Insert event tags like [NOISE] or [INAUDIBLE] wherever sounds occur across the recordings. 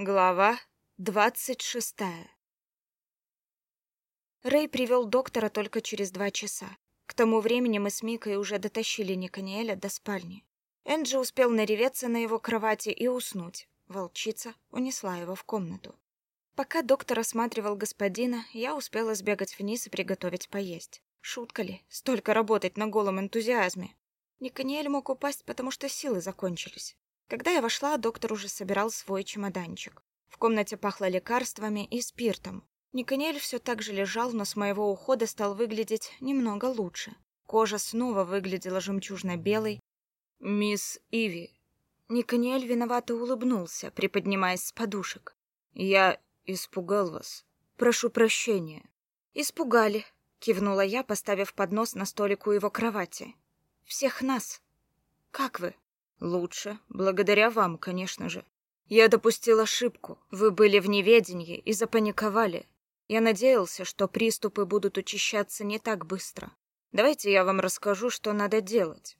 Глава двадцать шестая Рэй привел доктора только через два часа. К тому времени мы с Микой уже дотащили Никаниэля до спальни. Энджи успел нареветься на его кровати и уснуть. Волчица унесла его в комнату. Пока доктор осматривал господина, я успела сбегать вниз и приготовить поесть. Шутка ли, столько работать на голом энтузиазме? Никаниэль мог упасть, потому что силы закончились. Когда я вошла, доктор уже собирал свой чемоданчик. В комнате пахло лекарствами и спиртом. Никанель все так же лежал, но с моего ухода стал выглядеть немного лучше. Кожа снова выглядела жемчужно-белой. «Мисс Иви». Никанель виновато улыбнулся, приподнимаясь с подушек. «Я испугал вас. Прошу прощения». «Испугали», — кивнула я, поставив поднос на столик у его кровати. «Всех нас. Как вы?» Лучше, благодаря вам, конечно же. Я допустил ошибку. Вы были в неведении и запаниковали. Я надеялся, что приступы будут учащаться не так быстро. Давайте я вам расскажу, что надо делать.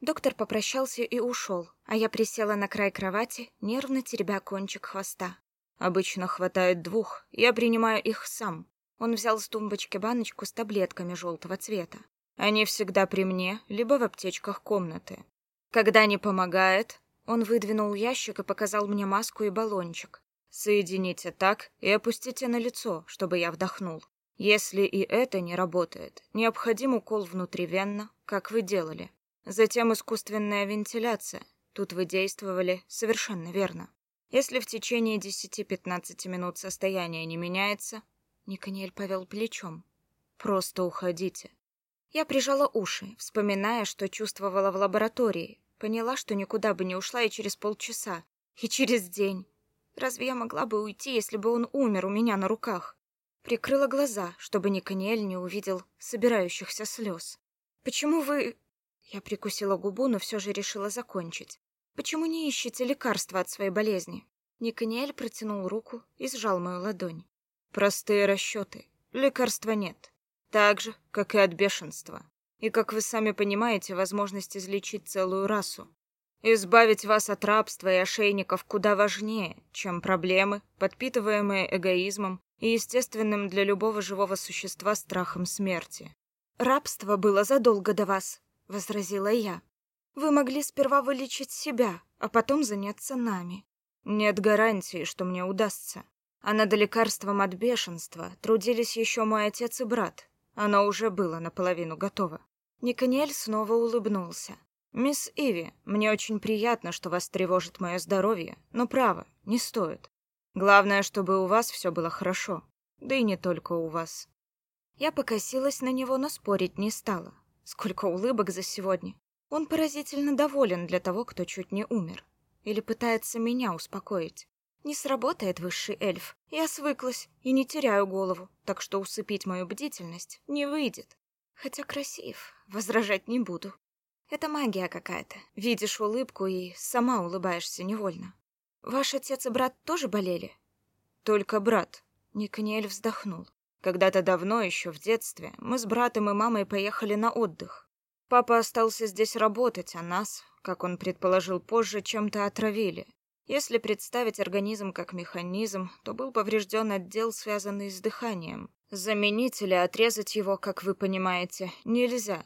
Доктор попрощался и ушел, а я присела на край кровати, нервно теребя кончик хвоста. Обычно хватает двух, я принимаю их сам. Он взял с тумбочки баночку с таблетками желтого цвета. Они всегда при мне, либо в аптечках комнаты. Когда не помогает, он выдвинул ящик и показал мне маску и баллончик. Соедините так и опустите на лицо, чтобы я вдохнул. Если и это не работает, необходим укол внутривенно, как вы делали. Затем искусственная вентиляция. Тут вы действовали совершенно верно. Если в течение 10-15 минут состояние не меняется, Никаниэль повел плечом. Просто уходите. Я прижала уши, вспоминая, что чувствовала в лаборатории, Поняла, что никуда бы не ушла и через полчаса, и через день. Разве я могла бы уйти, если бы он умер у меня на руках? Прикрыла глаза, чтобы Никаниэль не увидел собирающихся слез. «Почему вы...» Я прикусила губу, но все же решила закончить. «Почему не ищете лекарства от своей болезни?» Никаниэль протянул руку и сжал мою ладонь. «Простые расчеты. Лекарства нет. Так же, как и от бешенства. И, как вы сами понимаете, возможность излечить целую расу. Избавить вас от рабства и ошейников куда важнее, чем проблемы, подпитываемые эгоизмом и естественным для любого живого существа страхом смерти. «Рабство было задолго до вас», — возразила я. «Вы могли сперва вылечить себя, а потом заняться нами». «Нет гарантии, что мне удастся. А над лекарством от бешенства трудились еще мой отец и брат, оно уже было наполовину готово. Никаниэль снова улыбнулся. «Мисс Иви, мне очень приятно, что вас тревожит мое здоровье, но право, не стоит. Главное, чтобы у вас все было хорошо. Да и не только у вас». Я покосилась на него, но спорить не стала. Сколько улыбок за сегодня. Он поразительно доволен для того, кто чуть не умер. Или пытается меня успокоить. Не сработает высший эльф. Я свыклась и не теряю голову, так что усыпить мою бдительность не выйдет. Хотя красив, возражать не буду. Это магия какая-то. Видишь улыбку и сама улыбаешься невольно. Ваш отец и брат тоже болели? Только брат. Никаниэль вздохнул. Когда-то давно, еще в детстве, мы с братом и мамой поехали на отдых. Папа остался здесь работать, а нас, как он предположил позже, чем-то отравили. Если представить организм как механизм, то был поврежден отдел, связанный с дыханием. Заменить или отрезать его, как вы понимаете, нельзя.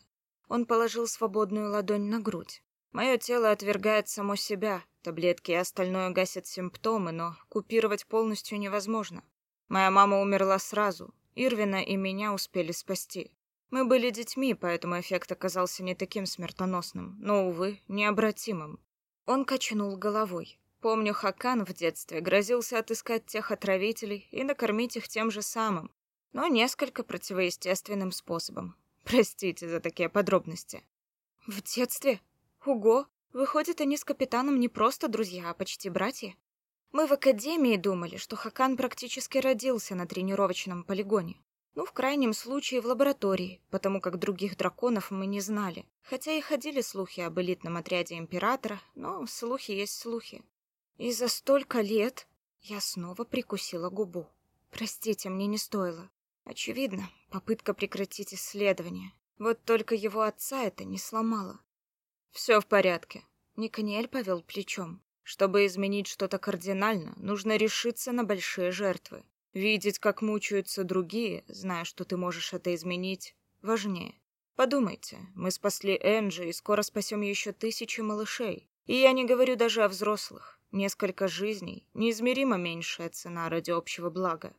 Он положил свободную ладонь на грудь. Мое тело отвергает само себя. Таблетки и остальное гасят симптомы, но купировать полностью невозможно. Моя мама умерла сразу. Ирвина и меня успели спасти. Мы были детьми, поэтому эффект оказался не таким смертоносным, но, увы, необратимым. Он качнул головой. Помню, Хакан в детстве грозился отыскать тех отравителей и накормить их тем же самым, но несколько противоестественным способом. [LAUGHS] Простите за такие подробности. В детстве? Ого! Выходит, они с капитаном не просто друзья, а почти братья. Мы в академии думали, что Хакан практически родился на тренировочном полигоне. Ну, в крайнем случае, в лаборатории, потому как других драконов мы не знали. Хотя и ходили слухи об элитном отряде Императора, но слухи есть слухи. И за столько лет я снова прикусила губу. Простите, мне не стоило. Очевидно, попытка прекратить исследование. Вот только его отца это не сломало. Все в порядке. Никаниэль повел плечом. Чтобы изменить что-то кардинально, нужно решиться на большие жертвы. Видеть, как мучаются другие, зная, что ты можешь это изменить, важнее. Подумайте, мы спасли Энджи и скоро спасем еще тысячи малышей. И я не говорю даже о взрослых. Несколько жизней — неизмеримо меньшая цена ради общего блага.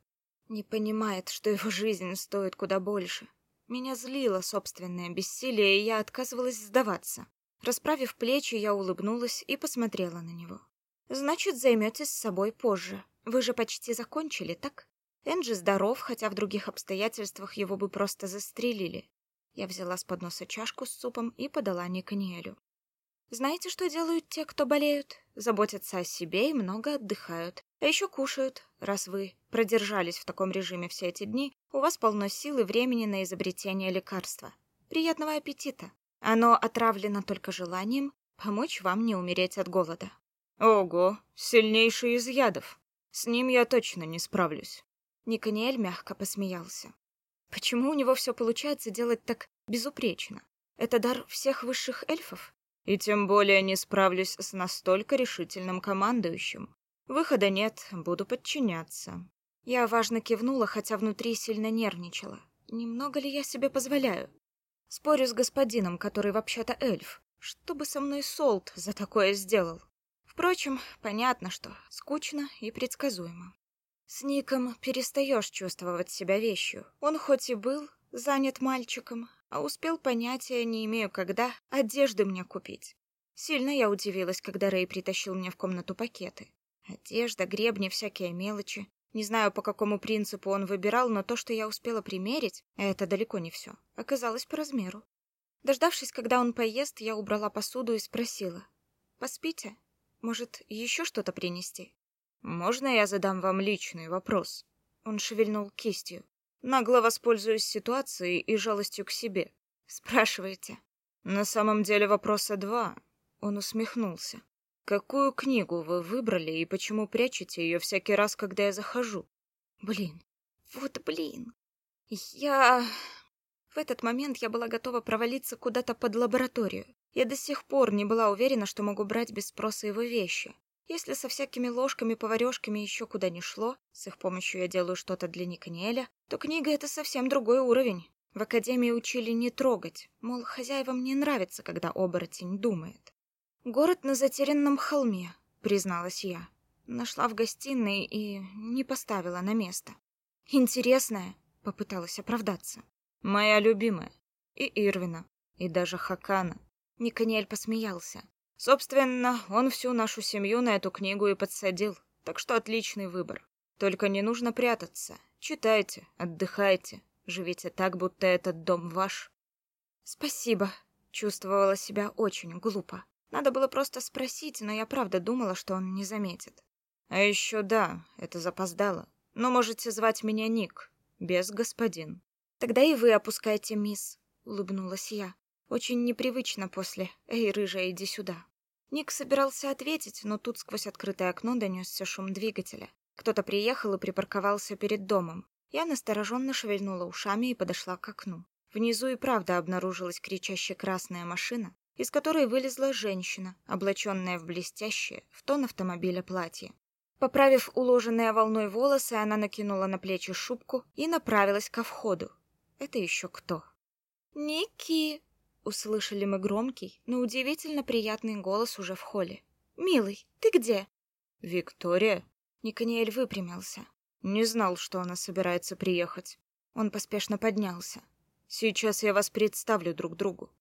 Не понимает, что его жизнь стоит куда больше. Меня злило собственное бессилие, и я отказывалась сдаваться. Расправив плечи, я улыбнулась и посмотрела на него. «Значит, займетесь собой позже. Вы же почти закончили, так? Энджи здоров, хотя в других обстоятельствах его бы просто застрелили. Я взяла с подноса чашку с супом и подала Никаниэлю. Знаете, что делают те, кто болеют? Заботятся о себе и много отдыхают. А еще кушают. Раз вы продержались в таком режиме все эти дни, у вас полно сил и времени на изобретение лекарства. Приятного аппетита. Оно отравлено только желанием помочь вам не умереть от голода. Ого, сильнейший из ядов. С ним я точно не справлюсь. Никаниэль мягко посмеялся. Почему у него все получается делать так безупречно? Это дар всех высших эльфов? И тем более не справлюсь с настолько решительным командующим. Выхода нет, буду подчиняться. Я важно кивнула, хотя внутри сильно нервничала. Немного ли я себе позволяю? Спорю с господином, который вообще-то эльф. Что бы со мной Солт за такое сделал? Впрочем, понятно, что скучно и предсказуемо. С Ником перестаешь чувствовать себя вещью. Он хоть и был занят мальчиком, а успел понятия, не имею когда, одежды мне купить. Сильно я удивилась, когда Рэй притащил мне в комнату пакеты. Одежда, гребни, всякие мелочи. Не знаю, по какому принципу он выбирал, но то, что я успела примерить, это далеко не все, оказалось по размеру. Дождавшись, когда он поест, я убрала посуду и спросила. «Поспите? Может, еще что-то принести?» «Можно я задам вам личный вопрос?» Он шевельнул кистью. Нагло воспользуюсь ситуацией и жалостью к себе. «Спрашиваете?» «На самом деле вопроса два». Он усмехнулся. «Какую книгу вы выбрали и почему прячете ее всякий раз, когда я захожу?» «Блин, вот блин. Я...» В этот момент я была готова провалиться куда-то под лабораторию. Я до сих пор не была уверена, что могу брать без спроса его вещи. Если со всякими ложками-поварешками еще куда ни шло, с их помощью я делаю что-то для Никаниэля, то книга — это совсем другой уровень. В академии учили не трогать, мол, хозяевам не нравится, когда оборотень думает. «Город на затерянном холме», — призналась я. Нашла в гостиной и не поставила на место. «Интересная», — попыталась оправдаться. «Моя любимая. И Ирвина. И даже Хакана». Никаниэль посмеялся. Собственно, он всю нашу семью на эту книгу и подсадил, так что отличный выбор. Только не нужно прятаться. Читайте, отдыхайте, живите так, будто этот дом ваш. Спасибо. Чувствовала себя очень глупо. Надо было просто спросить, но я правда думала, что он не заметит. А еще да, это запоздало. Но можете звать меня Ник, без господин. Тогда и вы опускайте, мисс, улыбнулась я. Очень непривычно после «Эй, рыжая, иди сюда». Ник собирался ответить, но тут сквозь открытое окно донесся шум двигателя. Кто-то приехал и припарковался перед домом. Я настороженно шевельнула ушами и подошла к окну. Внизу и правда обнаружилась кричащая красная машина, из которой вылезла женщина, облаченная в блестящее, в тон автомобиля платье. Поправив уложенные волной волосы, она накинула на плечи шубку и направилась ко входу. Это еще кто? «Ники!» Услышали мы громкий, но удивительно приятный голос уже в холле. «Милый, ты где?» «Виктория?» Никаниэль выпрямился. «Не знал, что она собирается приехать». Он поспешно поднялся. «Сейчас я вас представлю друг другу.